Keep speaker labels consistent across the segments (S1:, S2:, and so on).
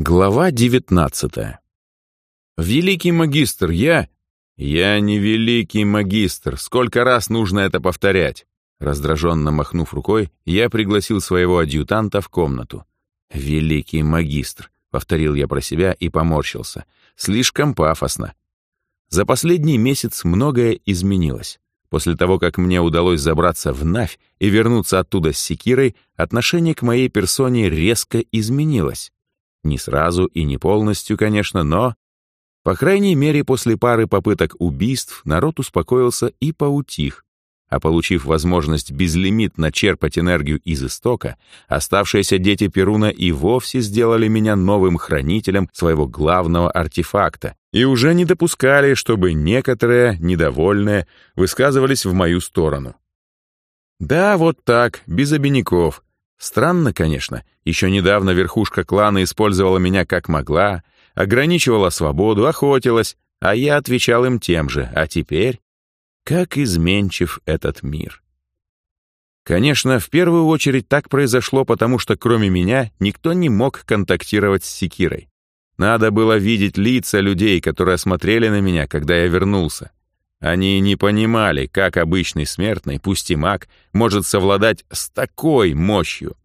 S1: Глава девятнадцатая. «Великий магистр, я...» «Я не великий магистр. Сколько раз нужно это повторять?» Раздраженно махнув рукой, я пригласил своего адъютанта в комнату. «Великий магистр», — повторил я про себя и поморщился. «Слишком пафосно». За последний месяц многое изменилось. После того, как мне удалось забраться в Навь и вернуться оттуда с секирой, отношение к моей персоне резко изменилось. Не сразу и не полностью, конечно, но... По крайней мере, после пары попыток убийств народ успокоился и поутих, а получив возможность безлимитно черпать энергию из истока, оставшиеся дети Перуна и вовсе сделали меня новым хранителем своего главного артефакта и уже не допускали, чтобы некоторые, недовольные, высказывались в мою сторону. Да, вот так, без обиняков, Странно, конечно, еще недавно верхушка клана использовала меня как могла, ограничивала свободу, охотилась, а я отвечал им тем же, а теперь... Как изменчив этот мир. Конечно, в первую очередь так произошло, потому что кроме меня никто не мог контактировать с Секирой. Надо было видеть лица людей, которые смотрели на меня, когда я вернулся. Они не понимали, как обычный смертный, пусть и маг, может совладать с такой мощью.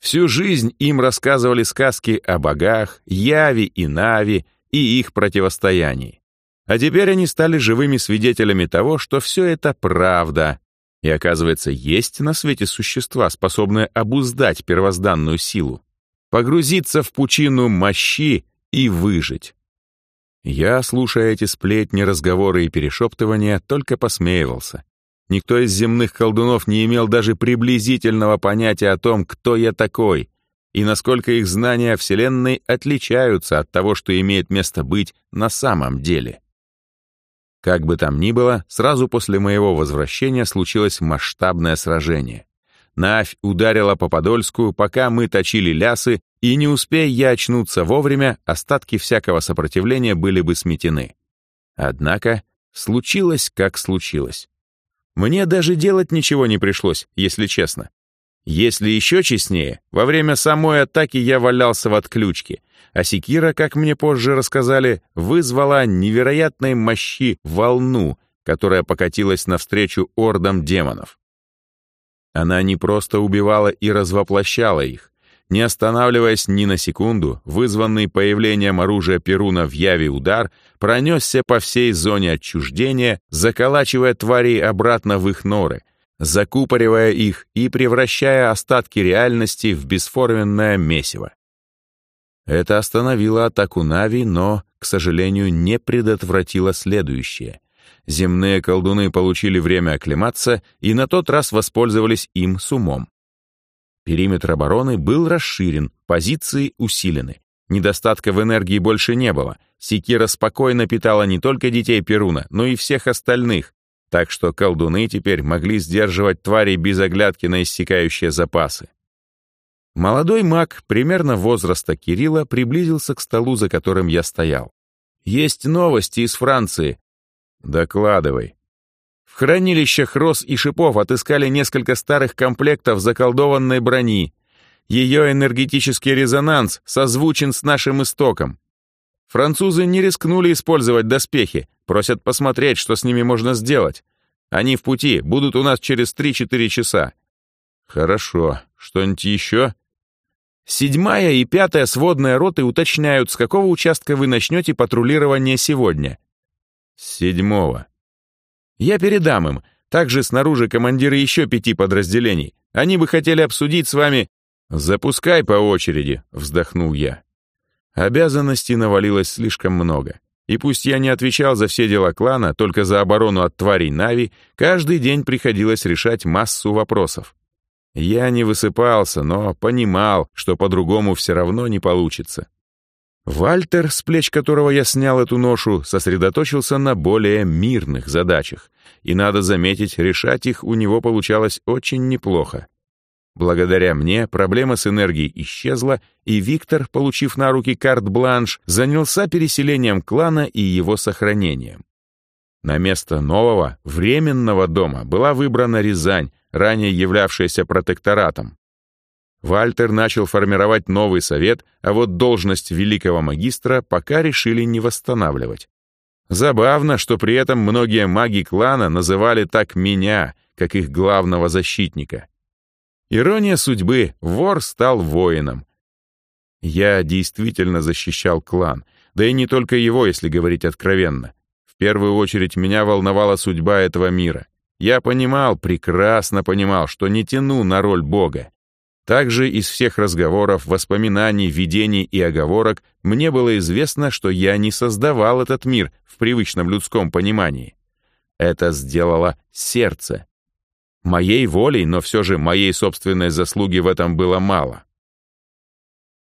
S1: Всю жизнь им рассказывали сказки о богах, Яви и Нави и их противостоянии. А теперь они стали живыми свидетелями того, что все это правда. И оказывается, есть на свете существа, способные обуздать первозданную силу, погрузиться в пучину мощи и выжить. Я, слушая эти сплетни, разговоры и перешептывания, только посмеивался. Никто из земных колдунов не имел даже приблизительного понятия о том, кто я такой, и насколько их знания о Вселенной отличаются от того, что имеет место быть на самом деле. Как бы там ни было, сразу после моего возвращения случилось масштабное сражение. Навь ударила по Подольску, пока мы точили лясы, и не успея я очнуться вовремя, остатки всякого сопротивления были бы сметены. Однако случилось, как случилось. Мне даже делать ничего не пришлось, если честно. Если еще честнее, во время самой атаки я валялся в отключке, а Секира, как мне позже рассказали, вызвала невероятной мощи волну, которая покатилась навстречу ордам демонов. Она не просто убивала и развоплощала их. Не останавливаясь ни на секунду, вызванный появлением оружия Перуна в яве удар пронесся по всей зоне отчуждения, заколачивая тварей обратно в их норы, закупоривая их и превращая остатки реальности в бесформенное месиво. Это остановило атаку Нави, но, к сожалению, не предотвратило следующее — земные колдуны получили время оклематься и на тот раз воспользовались им с умом. Периметр обороны был расширен, позиции усилены. Недостатка в энергии больше не было. Секира спокойно питала не только детей Перуна, но и всех остальных, так что колдуны теперь могли сдерживать тварей без оглядки на иссякающие запасы. Молодой маг, примерно возраста Кирилла, приблизился к столу, за которым я стоял. «Есть новости из Франции. «Докладывай». В хранилищах роз и шипов отыскали несколько старых комплектов заколдованной брони. Ее энергетический резонанс созвучен с нашим истоком. Французы не рискнули использовать доспехи, просят посмотреть, что с ними можно сделать. Они в пути, будут у нас через 3-4 часа. Хорошо. Что-нибудь еще? Седьмая и пятая сводные роты уточняют, с какого участка вы начнете патрулирование сегодня. Седьмого. Я передам им. Также снаружи командиры еще пяти подразделений. Они бы хотели обсудить с вами... Запускай по очереди, вздохнул я. Обязанностей навалилось слишком много. И пусть я не отвечал за все дела клана, только за оборону от тварей Нави, каждый день приходилось решать массу вопросов. Я не высыпался, но понимал, что по-другому все равно не получится. Вальтер, с плеч которого я снял эту ношу, сосредоточился на более мирных задачах, и, надо заметить, решать их у него получалось очень неплохо. Благодаря мне проблема с энергией исчезла, и Виктор, получив на руки карт-бланш, занялся переселением клана и его сохранением. На место нового, временного дома была выбрана Рязань, ранее являвшаяся протекторатом. Вальтер начал формировать новый совет, а вот должность великого магистра пока решили не восстанавливать. Забавно, что при этом многие маги клана называли так меня, как их главного защитника. Ирония судьбы, вор стал воином. Я действительно защищал клан, да и не только его, если говорить откровенно. В первую очередь меня волновала судьба этого мира. Я понимал, прекрасно понимал, что не тяну на роль бога. Также из всех разговоров, воспоминаний, видений и оговорок мне было известно, что я не создавал этот мир в привычном людском понимании. Это сделало сердце. Моей волей, но все же моей собственной заслуги в этом было мало.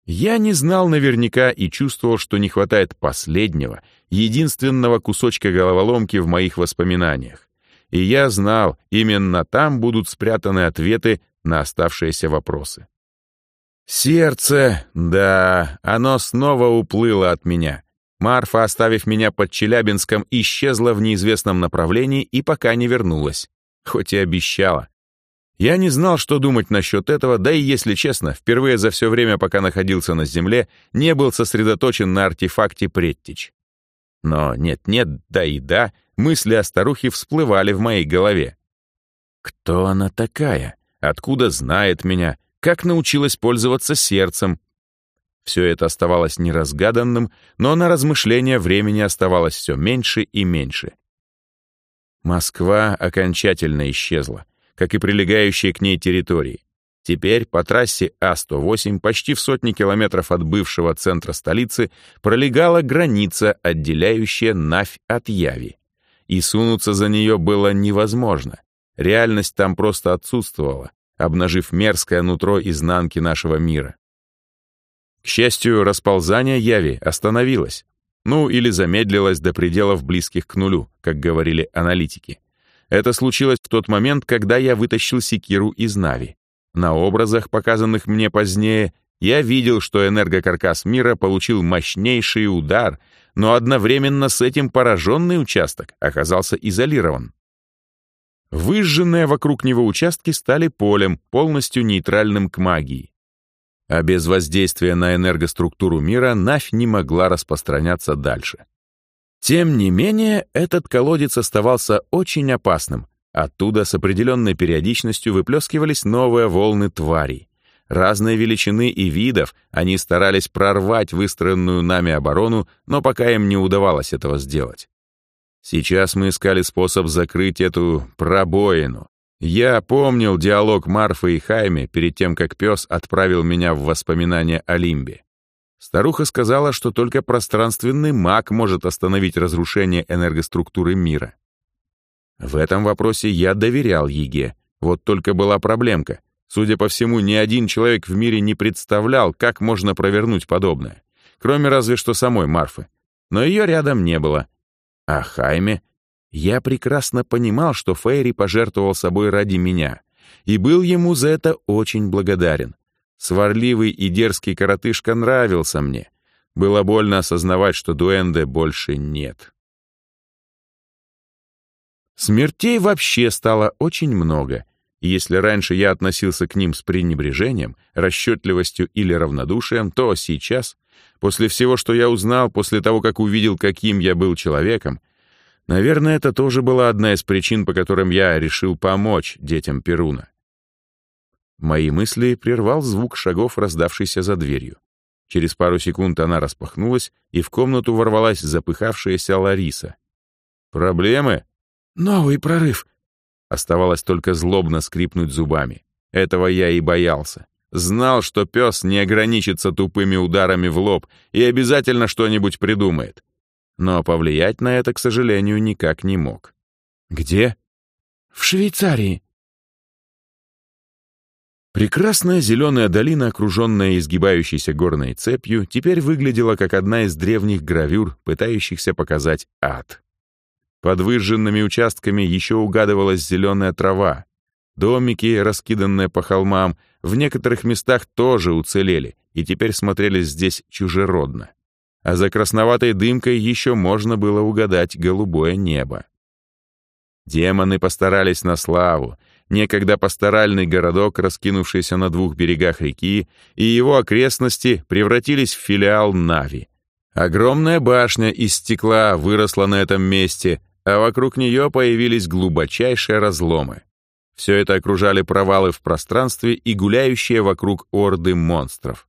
S1: Я не знал наверняка и чувствовал, что не хватает последнего, единственного кусочка головоломки в моих воспоминаниях. И я знал, именно там будут спрятаны ответы на оставшиеся вопросы. Сердце, да, оно снова уплыло от меня. Марфа, оставив меня под Челябинском, исчезла в неизвестном направлении и пока не вернулась, хоть и обещала. Я не знал, что думать насчет этого, да и, если честно, впервые за все время, пока находился на Земле, не был сосредоточен на артефакте Преттич. Но нет-нет, да и да, мысли о старухе всплывали в моей голове. Кто она такая? Откуда знает меня? Как научилась пользоваться сердцем? Все это оставалось неразгаданным, но на размышления времени оставалось все меньше и меньше. Москва окончательно исчезла, как и прилегающие к ней территории. Теперь по трассе А-108 почти в сотни километров от бывшего центра столицы пролегала граница, отделяющая Навь от Яви. И сунуться за нее было невозможно. Реальность там просто отсутствовала, обнажив мерзкое нутро изнанки нашего мира. К счастью, расползание яви остановилось. Ну, или замедлилось до пределов близких к нулю, как говорили аналитики. Это случилось в тот момент, когда я вытащил секиру из Нави. На образах, показанных мне позднее, я видел, что энергокаркас мира получил мощнейший удар, но одновременно с этим пораженный участок оказался изолирован. Выжженные вокруг него участки стали полем, полностью нейтральным к магии. А без воздействия на энергоструктуру мира Навь не могла распространяться дальше. Тем не менее, этот колодец оставался очень опасным. Оттуда с определенной периодичностью выплескивались новые волны тварей. Разной величины и видов они старались прорвать выстроенную нами оборону, но пока им не удавалось этого сделать. Сейчас мы искали способ закрыть эту пробоину. Я помнил диалог Марфы и Хайме перед тем, как пес отправил меня в воспоминания о Лимбе. Старуха сказала, что только пространственный маг может остановить разрушение энергоструктуры мира. В этом вопросе я доверял Еге. Вот только была проблемка. Судя по всему, ни один человек в мире не представлял, как можно провернуть подобное. Кроме разве что самой Марфы. Но ее рядом не было — а Хайме? Я прекрасно понимал, что Фейри пожертвовал собой ради меня, и был ему за это очень благодарен. Сварливый и дерзкий коротышка нравился мне. Было больно осознавать, что Дуэнде больше нет. Смертей вообще стало очень много, и если раньше я относился к ним с пренебрежением, расчетливостью или равнодушием, то сейчас После всего, что я узнал, после того, как увидел, каким я был человеком, наверное, это тоже была одна из причин, по которым я решил помочь детям Перуна. Мои мысли прервал звук шагов, раздавшийся за дверью. Через пару секунд она распахнулась, и в комнату ворвалась запыхавшаяся Лариса. «Проблемы?» «Новый прорыв!» Оставалось только злобно скрипнуть зубами. Этого я и боялся. Знал, что пес не ограничится тупыми ударами в лоб и обязательно что-нибудь придумает. Но повлиять на это, к сожалению, никак не мог. «Где?» «В Швейцарии». Прекрасная зеленая долина, окруженная изгибающейся горной цепью, теперь выглядела как одна из древних гравюр, пытающихся показать ад. Под выжженными участками еще угадывалась зеленая трава, Домики, раскиданные по холмам, в некоторых местах тоже уцелели и теперь смотрелись здесь чужеродно. А за красноватой дымкой еще можно было угадать голубое небо. Демоны постарались на славу. некогда пасторальный городок, раскинувшийся на двух берегах реки, и его окрестности превратились в филиал Нави. Огромная башня из стекла выросла на этом месте, а вокруг нее появились глубочайшие разломы. Все это окружали провалы в пространстве и гуляющие вокруг орды монстров.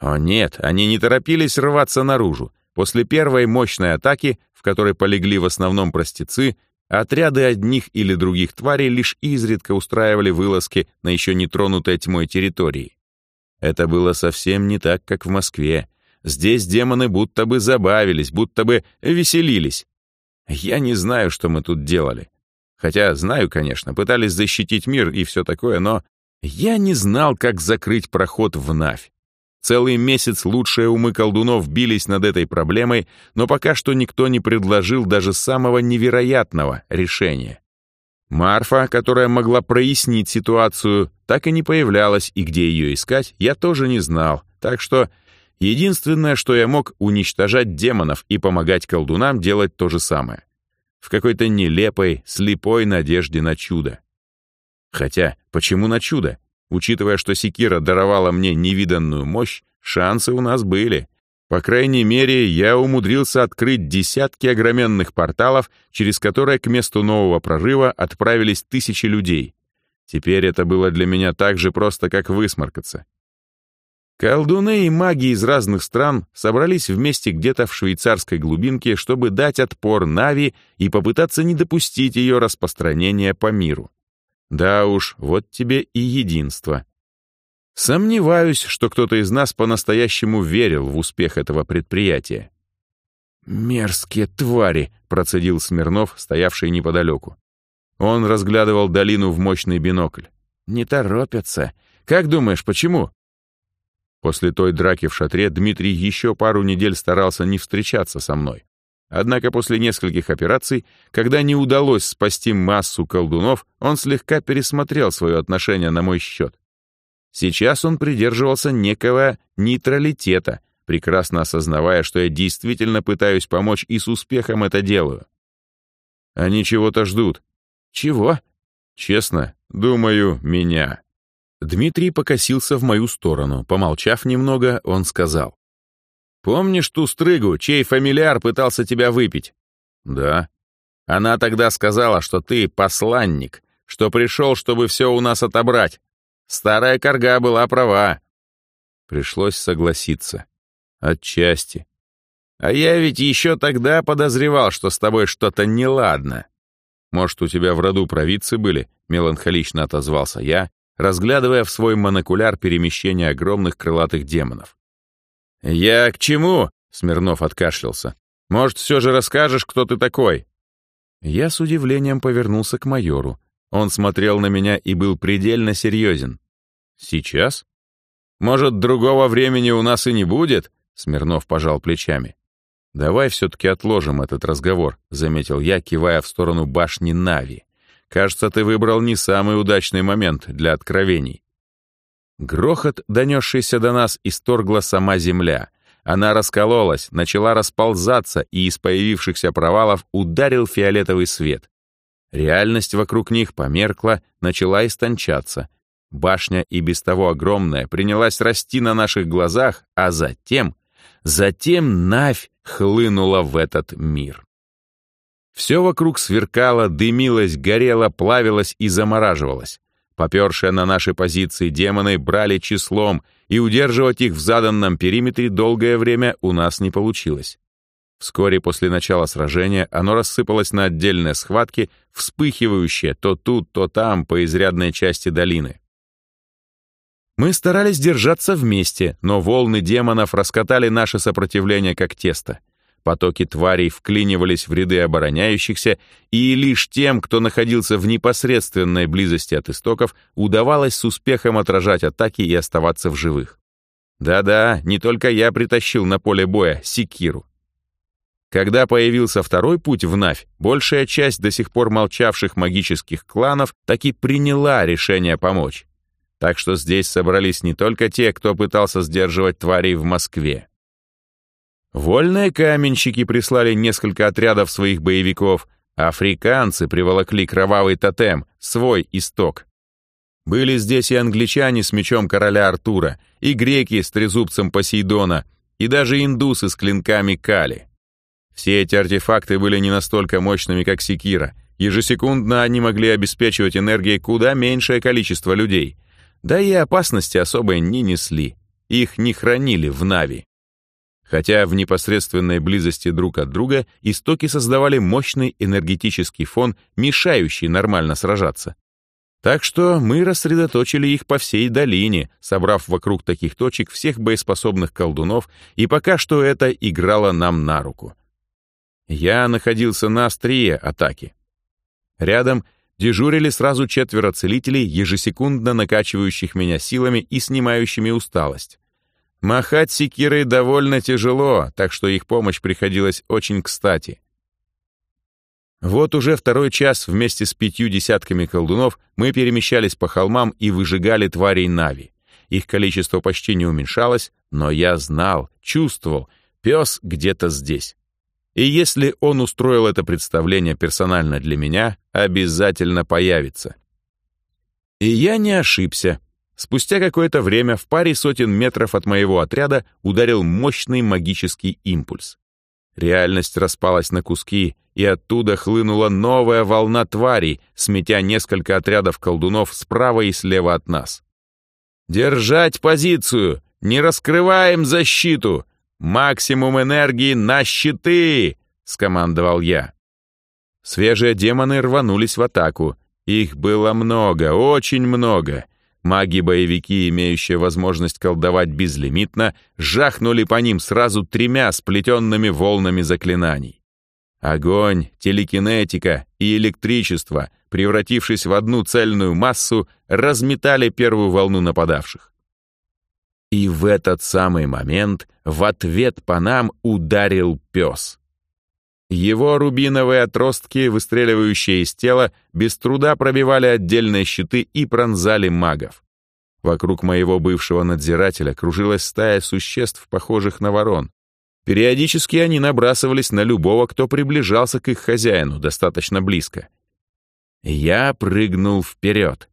S1: О нет, они не торопились рваться наружу. После первой мощной атаки, в которой полегли в основном простецы, отряды одних или других тварей лишь изредка устраивали вылазки на еще не тронутой тьмой территории. Это было совсем не так, как в Москве. Здесь демоны будто бы забавились, будто бы веселились. Я не знаю, что мы тут делали. Хотя знаю, конечно, пытались защитить мир и все такое, но я не знал, как закрыть проход в Навь. Целый месяц лучшие умы колдунов бились над этой проблемой, но пока что никто не предложил даже самого невероятного решения. Марфа, которая могла прояснить ситуацию, так и не появлялась, и где ее искать, я тоже не знал. Так что единственное, что я мог, уничтожать демонов и помогать колдунам делать то же самое. В какой-то нелепой, слепой надежде на чудо. Хотя, почему на чудо? Учитывая, что секира даровала мне невиданную мощь, шансы у нас были. По крайней мере, я умудрился открыть десятки огроменных порталов, через которые к месту нового прорыва отправились тысячи людей. Теперь это было для меня так же просто, как высморкаться. Колдуны и маги из разных стран собрались вместе где-то в швейцарской глубинке, чтобы дать отпор Нави и попытаться не допустить ее распространения по миру. Да уж, вот тебе и единство. Сомневаюсь, что кто-то из нас по-настоящему верил в успех этого предприятия. «Мерзкие твари!» — процедил Смирнов, стоявший неподалеку. Он разглядывал долину в мощный бинокль. «Не торопятся. Как думаешь, почему?» После той драки в шатре Дмитрий еще пару недель старался не встречаться со мной. Однако после нескольких операций, когда не удалось спасти массу колдунов, он слегка пересмотрел свое отношение на мой счет. Сейчас он придерживался некого нейтралитета, прекрасно осознавая, что я действительно пытаюсь помочь и с успехом это делаю. Они чего-то ждут. Чего? Честно, думаю, меня. Дмитрий покосился в мою сторону. Помолчав немного, он сказал. Помнишь ту стрыгу, чей фамильяр пытался тебя выпить? Да. Она тогда сказала, что ты посланник, что пришел, чтобы все у нас отобрать. Старая корга была права. Пришлось согласиться. Отчасти. А я ведь еще тогда подозревал, что с тобой что-то неладно. Может, у тебя в роду провидцы были? Меланхолично отозвался я, разглядывая в свой монокуляр перемещение огромных крылатых демонов. «Я к чему?» — Смирнов откашлялся. «Может, все же расскажешь, кто ты такой?» Я с удивлением повернулся к майору. Он смотрел на меня и был предельно серьезен. «Сейчас?» «Может, другого времени у нас и не будет?» Смирнов пожал плечами. «Давай все-таки отложим этот разговор», — заметил я, кивая в сторону башни Нави. «Кажется, ты выбрал не самый удачный момент для откровений». Грохот, донесшийся до нас, исторгла сама земля. Она раскололась, начала расползаться, и из появившихся провалов ударил фиолетовый свет. Реальность вокруг них померкла, начала истончаться. Башня, и без того огромная, принялась расти на наших глазах, а затем, затем Навь хлынула в этот мир. Все вокруг сверкало, дымилось, горело, плавилось и замораживалось. Попершие на наши позиции демоны брали числом, и удерживать их в заданном периметре долгое время у нас не получилось. Вскоре после начала сражения оно рассыпалось на отдельные схватки, вспыхивающие то тут, то там по изрядной части долины. Мы старались держаться вместе, но волны демонов раскатали наше сопротивление как тесто. Потоки тварей вклинивались в ряды обороняющихся, и лишь тем, кто находился в непосредственной близости от истоков, удавалось с успехом отражать атаки и оставаться в живых. Да-да, не только я притащил на поле боя секиру. Когда появился второй путь в Навь, большая часть до сих пор молчавших магических кланов таки приняла решение помочь. Так что здесь собрались не только те, кто пытался сдерживать тварей в Москве. Вольные каменщики прислали несколько отрядов своих боевиков, Африканцы приволокли кровавый тотем, свой исток. Были здесь и англичане с мечом короля Артура, и греки с трезубцем Посейдона, и даже индусы с клинками Кали. Все эти артефакты были не настолько мощными, как секира. Ежесекундно они могли обеспечивать энергией куда меньшее количество людей. Да и опасности особой не несли. Их не хранили в Нави. Хотя в непосредственной близости друг от друга истоки создавали мощный энергетический фон, мешающий нормально сражаться. Так что мы рассредоточили их по всей долине, собрав вокруг таких точек всех боеспособных колдунов, и пока что это играло нам на руку. Я находился на острие атаки. Рядом дежурили сразу четверо целителей, ежесекундно накачивающих меня силами и снимающими усталость. Махать секирой довольно тяжело, так что их помощь приходилась очень кстати. Вот уже второй час вместе с пятью десятками колдунов мы перемещались по холмам и выжигали тварей Нави. Их количество почти не уменьшалось, но я знал, чувствовал, пес где-то здесь. И если он устроил это представление персонально для меня, обязательно появится. И я не ошибся. Спустя какое-то время в паре сотен метров от моего отряда ударил мощный магический импульс. Реальность распалась на куски, и оттуда хлынула новая волна тварей, сметя несколько отрядов колдунов справа и слева от нас. «Держать позицию! Не раскрываем защиту! Максимум энергии на щиты!» — скомандовал я. Свежие демоны рванулись в атаку. Их было много, очень много. Маги-боевики, имеющие возможность колдовать безлимитно, жахнули по ним сразу тремя сплетенными волнами заклинаний. Огонь, телекинетика и электричество, превратившись в одну цельную массу, разметали первую волну нападавших. И в этот самый момент в ответ по нам ударил пес. Его рубиновые отростки, выстреливающие из тела, без труда пробивали отдельные щиты и пронзали магов. Вокруг моего бывшего надзирателя кружилась стая существ, похожих на ворон. Периодически они набрасывались на любого, кто приближался к их хозяину достаточно близко. Я прыгнул вперед.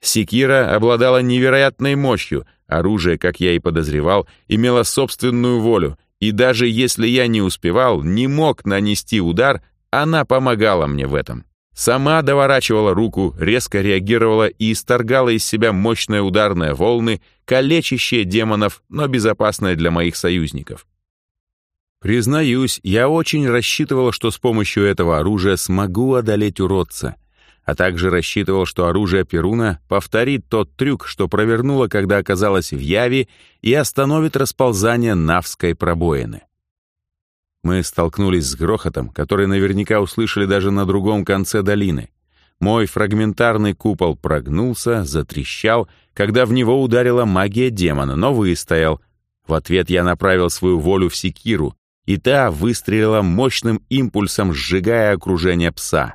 S1: Секира обладала невероятной мощью, оружие, как я и подозревал, имело собственную волю и даже если я не успевал, не мог нанести удар, она помогала мне в этом. Сама доворачивала руку, резко реагировала и исторгала из себя мощные ударные волны, калечащие демонов, но безопасные для моих союзников. Признаюсь, я очень рассчитывал, что с помощью этого оружия смогу одолеть уродца а также рассчитывал, что оружие Перуна повторит тот трюк, что провернуло, когда оказалось в Яве, и остановит расползание Навской пробоины. Мы столкнулись с грохотом, который наверняка услышали даже на другом конце долины. Мой фрагментарный купол прогнулся, затрещал, когда в него ударила магия демона, но выстоял. В ответ я направил свою волю в секиру, и та выстрелила мощным импульсом, сжигая окружение пса.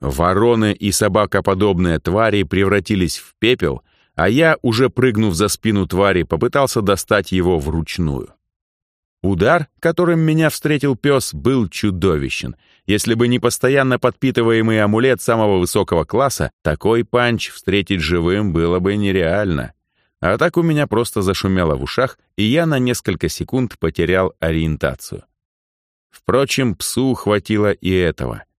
S1: Вороны и собакоподобные твари превратились в пепел, а я, уже прыгнув за спину твари, попытался достать его вручную. Удар, которым меня встретил пес, был чудовищен. Если бы не постоянно подпитываемый амулет самого высокого класса, такой панч встретить живым было бы нереально. А так у меня просто зашумело в ушах, и я на несколько секунд потерял ориентацию. Впрочем, псу хватило и этого —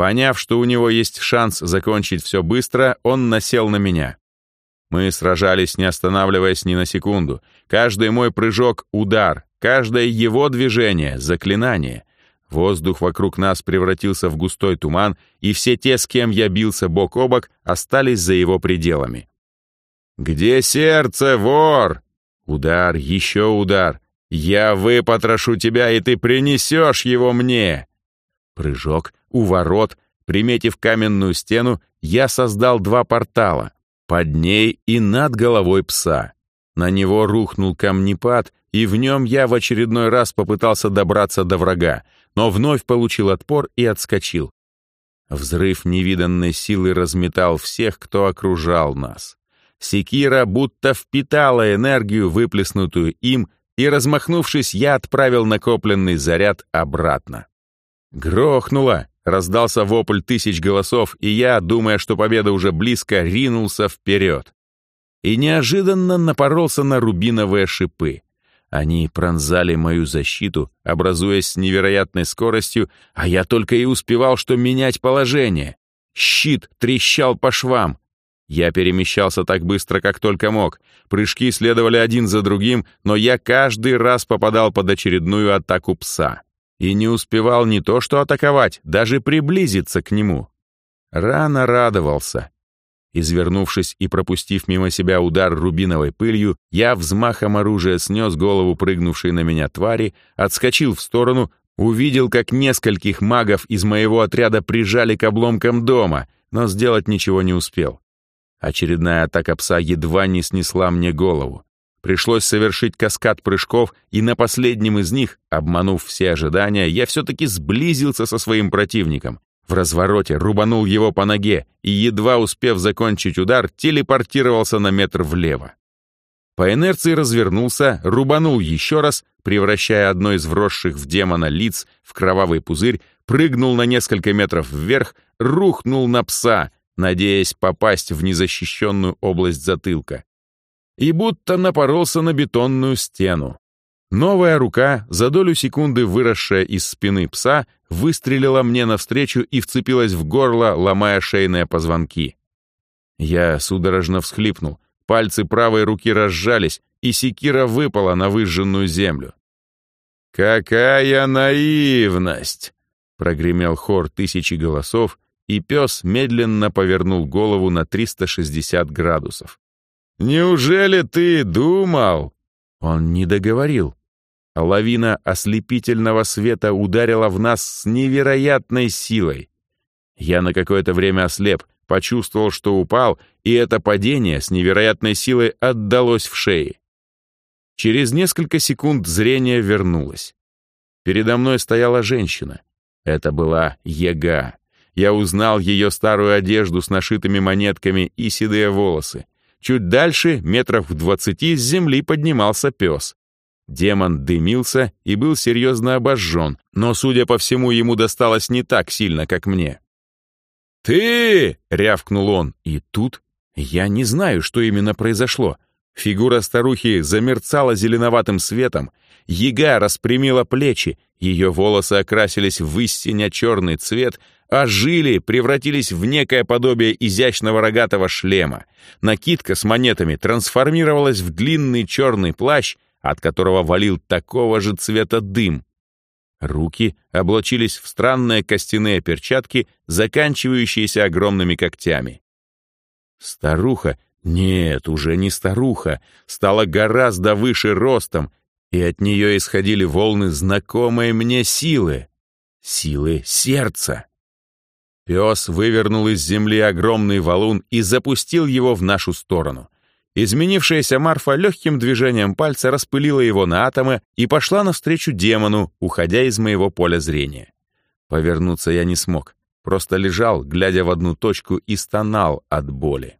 S1: Поняв, что у него есть шанс закончить все быстро, он насел на меня. Мы сражались, не останавливаясь ни на секунду. Каждый мой прыжок — удар, каждое его движение — заклинание. Воздух вокруг нас превратился в густой туман, и все те, с кем я бился бок о бок, остались за его пределами. «Где сердце, вор?» Удар, еще удар. «Я выпотрошу тебя, и ты принесешь его мне!» Прыжок, у ворот, приметив каменную стену, я создал два портала, под ней и над головой пса. На него рухнул камнепад, и в нем я в очередной раз попытался добраться до врага, но вновь получил отпор и отскочил. Взрыв невиданной силы разметал всех, кто окружал нас. Секира будто впитала энергию, выплеснутую им, и, размахнувшись, я отправил накопленный заряд обратно. Грохнуло, раздался вопль тысяч голосов, и я, думая, что победа уже близко, ринулся вперед. И неожиданно напоролся на рубиновые шипы. Они пронзали мою защиту, образуясь с невероятной скоростью, а я только и успевал, что менять положение. Щит трещал по швам. Я перемещался так быстро, как только мог. Прыжки следовали один за другим, но я каждый раз попадал под очередную атаку пса. И не успевал не то что атаковать, даже приблизиться к нему. Рано радовался. Извернувшись и пропустив мимо себя удар рубиновой пылью, я взмахом оружия снес голову прыгнувшей на меня твари, отскочил в сторону, увидел, как нескольких магов из моего отряда прижали к обломкам дома, но сделать ничего не успел. Очередная атака пса едва не снесла мне голову. Пришлось совершить каскад прыжков, и на последнем из них, обманув все ожидания, я все-таки сблизился со своим противником. В развороте рубанул его по ноге и, едва успев закончить удар, телепортировался на метр влево. По инерции развернулся, рубанул еще раз, превращая одно из вросших в демона лиц в кровавый пузырь, прыгнул на несколько метров вверх, рухнул на пса, надеясь попасть в незащищенную область затылка. И будто напоролся на бетонную стену. Новая рука, за долю секунды выросшая из спины пса, выстрелила мне навстречу и вцепилась в горло, ломая шейные позвонки. Я судорожно всхлипнул, пальцы правой руки разжались, и секира выпала на выжженную землю. «Какая наивность!» — прогремел хор тысячи голосов, и пес медленно повернул голову на 360 градусов. «Неужели ты думал?» Он не договорил. Лавина ослепительного света ударила в нас с невероятной силой. Я на какое-то время ослеп, почувствовал, что упал, и это падение с невероятной силой отдалось в шее. Через несколько секунд зрение вернулось. Передо мной стояла женщина. Это была Ега. Я узнал ее старую одежду с нашитыми монетками и седые волосы. Чуть дальше, метров в двадцати, с земли поднимался пес. Демон дымился и был серьезно обожжен, но, судя по всему, ему досталось не так сильно, как мне. «Ты!» — рявкнул он, и тут я не знаю, что именно произошло — Фигура старухи замерцала зеленоватым светом, яга распрямила плечи, ее волосы окрасились в истинно черный цвет, а жили превратились в некое подобие изящного рогатого шлема. Накидка с монетами трансформировалась в длинный черный плащ, от которого валил такого же цвета дым. Руки облачились в странные костяные перчатки, заканчивающиеся огромными когтями. Старуха нет, уже не старуха, стала гораздо выше ростом, и от нее исходили волны знакомой мне силы. Силы сердца. Пес вывернул из земли огромный валун и запустил его в нашу сторону. Изменившаяся Марфа легким движением пальца распылила его на атомы и пошла навстречу демону, уходя из моего поля зрения. Повернуться я не смог, просто лежал, глядя в одну точку и стонал от боли.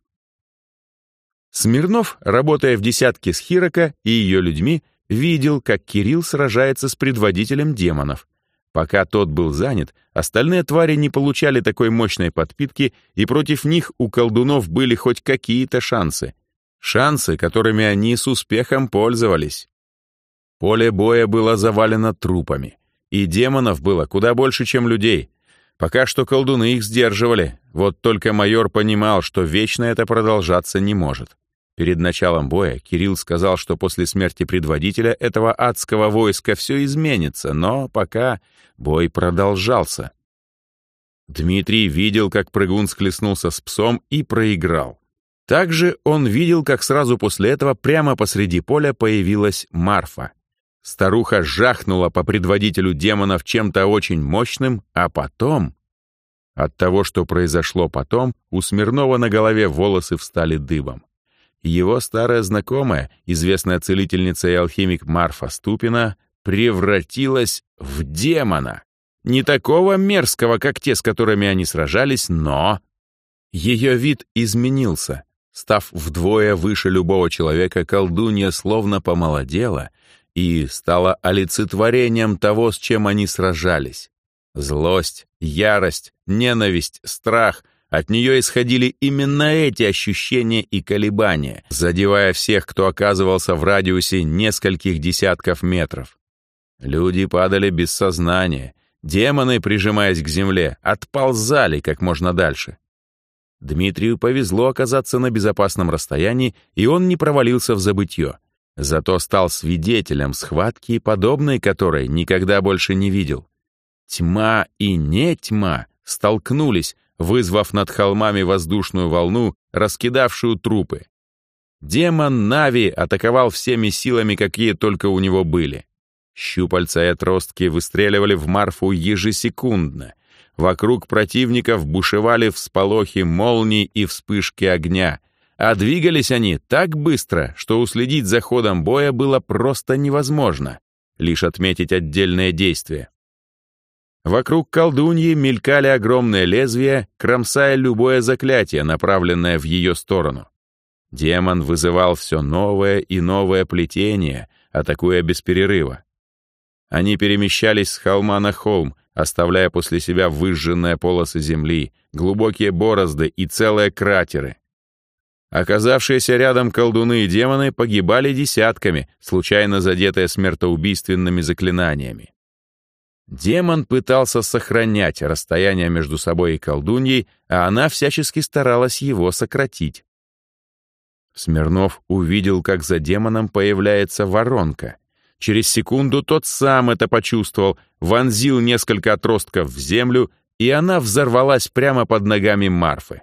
S1: Смирнов, работая в десятке с Хирока и ее людьми, видел, как Кирилл сражается с предводителем демонов. Пока тот был занят, остальные твари не получали такой мощной подпитки, и против них у колдунов были хоть какие-то шансы. Шансы, которыми они с успехом пользовались. Поле боя было завалено трупами, и демонов было куда больше, чем людей. Пока что колдуны их сдерживали, вот только майор понимал, что вечно это продолжаться не может. Перед началом боя Кирилл сказал, что после смерти предводителя этого адского войска все изменится, но пока бой продолжался. Дмитрий видел, как прыгун схлестнулся с псом и проиграл. Также он видел, как сразу после этого прямо посреди поля появилась Марфа. Старуха жахнула по предводителю демонов чем-то очень мощным, а потом... От того, что произошло потом, у Смирнова на голове волосы встали дыбом. Его старая знакомая, известная целительница и алхимик Марфа Ступина, превратилась в демона. Не такого мерзкого, как те, с которыми они сражались, но... Ее вид изменился. Став вдвое выше любого человека, колдунья словно помолодела и стала олицетворением того, с чем они сражались. Злость, ярость, ненависть, страх — от нее исходили именно эти ощущения и колебания, задевая всех, кто оказывался в радиусе нескольких десятков метров. Люди падали без сознания, демоны, прижимаясь к земле, отползали как можно дальше. Дмитрию повезло оказаться на безопасном расстоянии, и он не провалился в забытье. Зато стал свидетелем схватки, подобной которой никогда больше не видел. Тьма и не тьма столкнулись, вызвав над холмами воздушную волну, раскидавшую трупы. Демон Нави атаковал всеми силами, какие только у него были. Щупальца и отростки выстреливали в Марфу ежесекундно. Вокруг противников бушевали всполохи молний и вспышки огня, а двигались они так быстро, что уследить за ходом боя было просто невозможно, лишь отметить отдельные действия. Вокруг колдуньи мелькали огромные лезвия, кромсая любое заклятие, направленное в ее сторону. Демон вызывал все новое и новое плетение, атакуя без перерыва. Они перемещались с холма на холм, оставляя после себя выжженные полосы земли, глубокие борозды и целые кратеры. Оказавшиеся рядом колдуны и демоны погибали десятками, случайно задетые смертоубийственными заклинаниями. Демон пытался сохранять расстояние между собой и колдуньей, а она всячески старалась его сократить. Смирнов увидел, как за демоном появляется воронка. Через секунду тот сам это почувствовал, вонзил несколько отростков в землю, и она взорвалась прямо под ногами Марфы.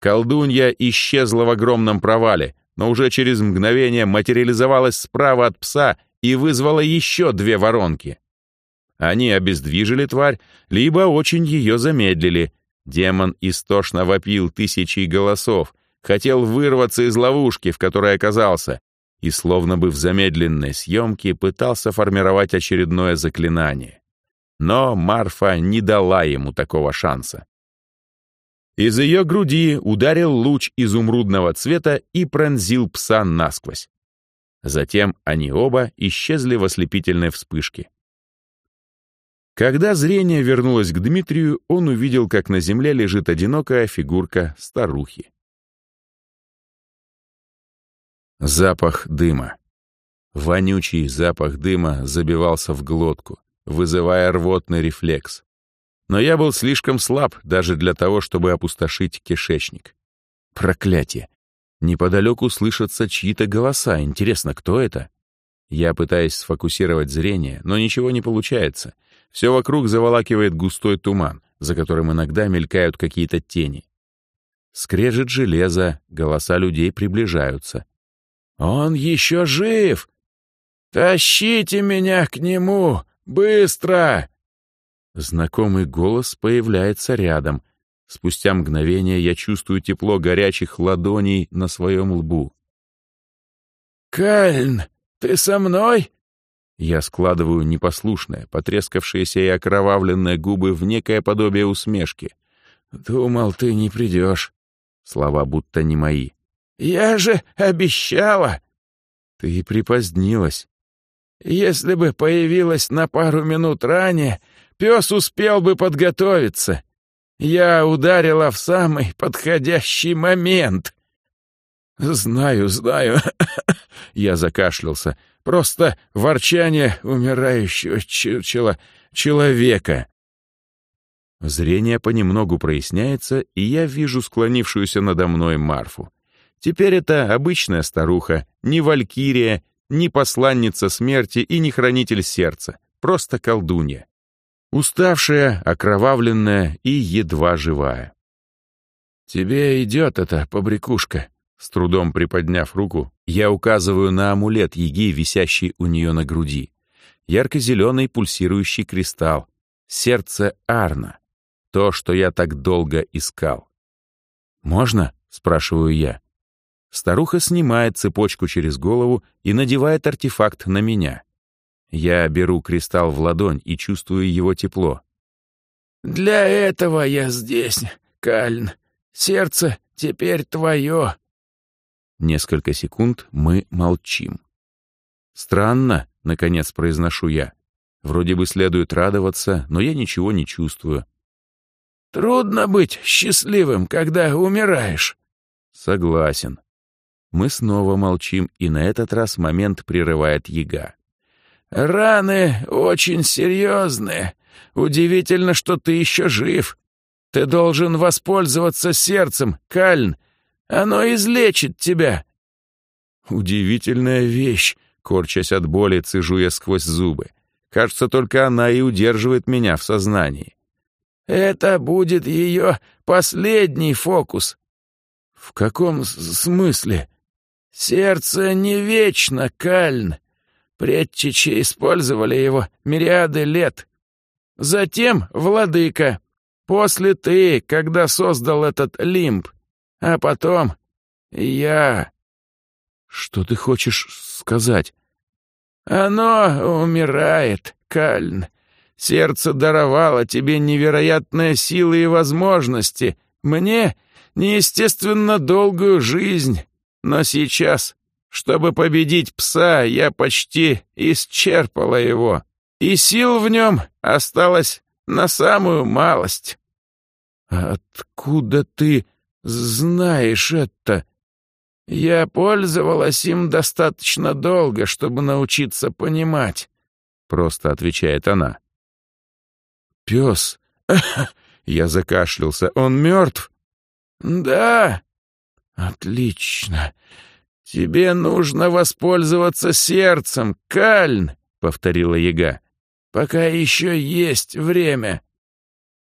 S1: Колдунья исчезла в огромном провале, но уже через мгновение материализовалась справа от пса и вызвала еще две воронки. Они обездвижили тварь, либо очень ее замедлили. Демон истошно вопил тысячи голосов, хотел вырваться из ловушки, в которой оказался, и словно бы в замедленной съемке пытался формировать очередное заклинание. Но Марфа не дала ему такого шанса. Из ее груди ударил луч изумрудного цвета и пронзил пса насквозь. Затем они оба исчезли в ослепительной вспышке. Когда зрение вернулось к Дмитрию, он увидел, как на земле лежит одинокая фигурка старухи. Запах дыма. Вонючий запах дыма забивался в глотку, вызывая рвотный рефлекс. Но я был слишком слаб даже для того, чтобы опустошить кишечник. Проклятие! Неподалеку слышатся чьи-то голоса. Интересно, кто это? Я пытаюсь сфокусировать зрение, но ничего не получается — все вокруг заволакивает густой туман, за которым иногда мелькают какие-то тени. Скрежет железо, голоса людей приближаются. «Он еще жив! Тащите меня к нему! Быстро!» Знакомый голос появляется рядом. Спустя мгновение я чувствую тепло горячих ладоней на своем лбу. «Кальн, ты со мной?» Я складываю непослушные, потрескавшиеся и окровавленные губы в некое подобие усмешки. «Думал, ты не придешь». Слова будто не мои. «Я же обещала!» «Ты припозднилась». «Если бы появилась на пару минут ранее, пес успел бы подготовиться. Я ударила в самый подходящий момент». «Знаю, знаю». Я закашлялся. Просто ворчание умирающего чучела человека. Зрение понемногу проясняется, и я вижу склонившуюся надо мной Марфу. Теперь это обычная старуха, не валькирия, не посланница смерти и не хранитель сердца, просто колдунья. Уставшая, окровавленная и едва живая. «Тебе идет эта побрякушка», с трудом приподняв руку, я указываю на амулет Еги, висящий у нее на груди. Ярко-зеленый пульсирующий кристалл. Сердце Арна. То, что я так долго искал. «Можно?» — спрашиваю я. Старуха снимает цепочку через голову и надевает артефакт на меня. Я беру кристалл в ладонь и чувствую его тепло. «Для этого я здесь, Кальн. Сердце теперь твое», Несколько секунд мы молчим. «Странно», — наконец произношу я. Вроде бы следует радоваться, но я ничего не чувствую.
S2: «Трудно быть счастливым, когда умираешь».
S1: «Согласен». Мы снова молчим, и на этот раз момент прерывает яга.
S2: «Раны очень серьезные. Удивительно, что ты еще жив. Ты должен воспользоваться сердцем, Кальн. Оно излечит тебя».
S1: «Удивительная вещь», — корчась от боли, цежу я сквозь зубы. Кажется, только она и удерживает меня в сознании.
S2: «Это будет ее последний фокус».
S1: «В каком смысле?»
S2: «Сердце не вечно, Кальн. Предчичи использовали его мириады лет. Затем владыка. После ты, когда создал этот лимб. А потом я...»
S1: «Что ты хочешь сказать?»
S2: «Оно умирает, Кальн. Сердце даровало тебе невероятные силы и возможности. Мне — неестественно долгую жизнь. Но сейчас, чтобы победить пса, я почти исчерпала его. И сил в нем осталось на самую малость».
S1: «Откуда ты знаешь это?»
S2: Я пользовалась им достаточно долго, чтобы научиться понимать, — просто отвечает она.
S1: Пес. Я закашлялся. Он мертв?
S2: Да. Отлично. Тебе нужно воспользоваться сердцем, Кальн, — повторила яга. Пока еще есть время.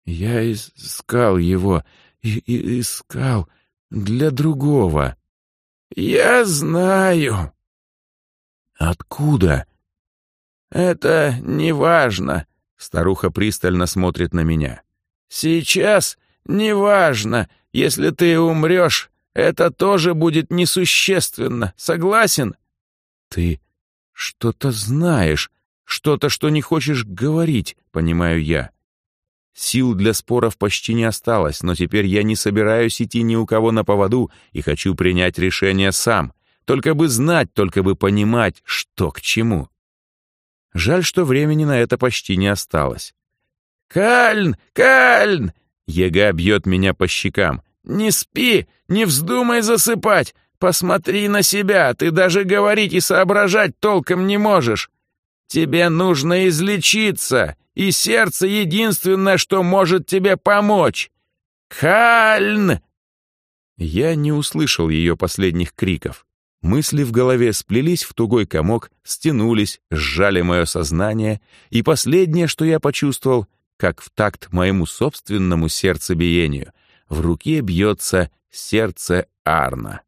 S1: Я искал его и, и искал для другого.
S2: «Я знаю».
S1: «Откуда?»
S2: «Это неважно», — старуха пристально смотрит на меня. «Сейчас неважно. Если ты умрешь, это тоже будет несущественно. Согласен?»
S1: «Ты что-то знаешь, что-то, что не хочешь говорить, понимаю я. Сил для споров почти не осталось, но теперь я не собираюсь идти ни у кого на поводу и хочу принять решение сам. Только бы знать, только бы понимать, что к чему. Жаль, что времени на это почти не осталось.
S2: «Кальн! Кальн!»
S1: Ега бьет меня по щекам.
S2: «Не спи! Не вздумай засыпать! Посмотри на себя! Ты даже говорить и соображать толком не можешь! Тебе нужно излечиться! и сердце единственное, что может тебе помочь. Хальн!»
S1: Я не услышал ее последних криков. Мысли в голове сплелись в тугой комок, стянулись, сжали мое сознание, и последнее, что я почувствовал, как в такт моему собственному сердцебиению, в руке бьется сердце Арна.